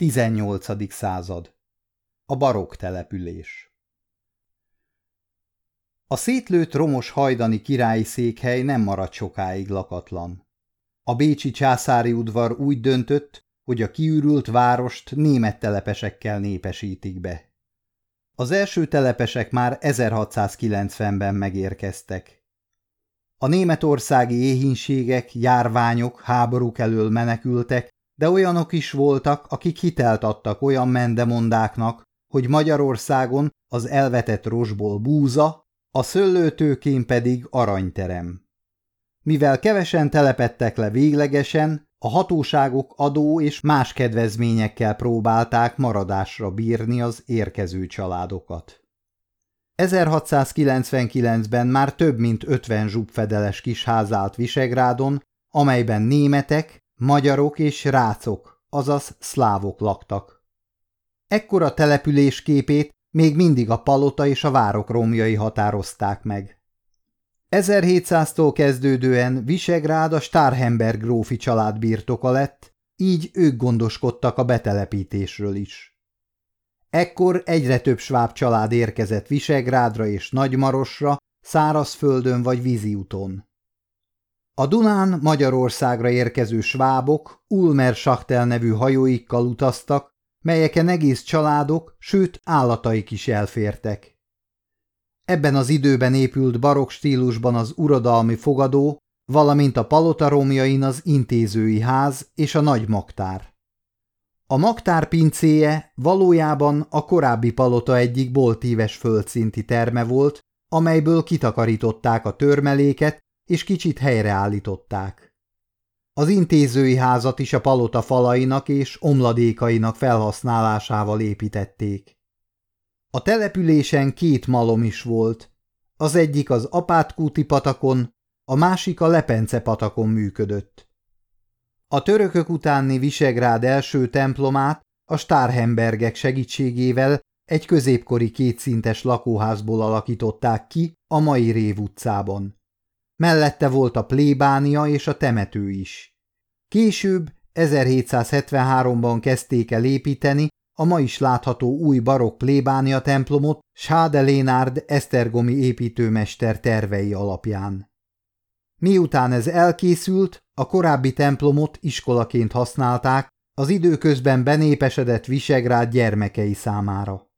18. század A barokk település A szétlőtt romos hajdani királyi székhely nem maradt sokáig lakatlan. A bécsi császári udvar úgy döntött, hogy a kiürült várost német telepesekkel népesítik be. Az első telepesek már 1690-ben megérkeztek. A németországi éhínségek, járványok, háborúk elől menekültek, de olyanok is voltak, akik hitelt adtak olyan mendemondáknak, hogy Magyarországon az elvetett rosból búza, a szöllőtőkén pedig aranyterem. Mivel kevesen telepettek le véglegesen, a hatóságok adó és más kedvezményekkel próbálták maradásra bírni az érkező családokat. 1699-ben már több mint 50 zsubfedeles kis ház állt Visegrádon, amelyben németek, magyarok és rácok, azaz szlávok laktak. Ekkora település képét még mindig a palota és a várok romjai határozták meg. 1700-tól kezdődően Visegrád a Starhemberg grófi család birtoka lett, így ők gondoskodtak a betelepítésről is. Ekkor egyre több sváb család érkezett Visegrádra és Nagymarosra, szárazföldön vagy víziúton. A Dunán Magyarországra érkező svábok Ulmer Schachtel nevű hajóikkal utaztak, melyeken egész családok, sőt állataik is elfértek. Ebben az időben épült barokk stílusban az uradalmi fogadó, valamint a palota romjain az intézői ház és a nagy magtár. A magtár pincéje valójában a korábbi palota egyik boltíves földszinti terme volt, amelyből kitakarították a törmeléket és kicsit helyreállították. Az intézői házat is a palota falainak és omladékainak felhasználásával építették. A településen két malom is volt, az egyik az Apátkúti patakon, a másik a Lepence patakon működött. A törökök utáni Visegrád első templomát a Stárhembergek segítségével egy középkori kétszintes lakóházból alakították ki a mai Rév utcában. Mellette volt a plébánia és a temető is. Később, 1773-ban kezdték el építeni a ma is látható új barokk plébánia templomot Sáde Lénárd esztergomi építőmester tervei alapján. Miután ez elkészült, a korábbi templomot iskolaként használták az időközben benépesedett Visegrád gyermekei számára.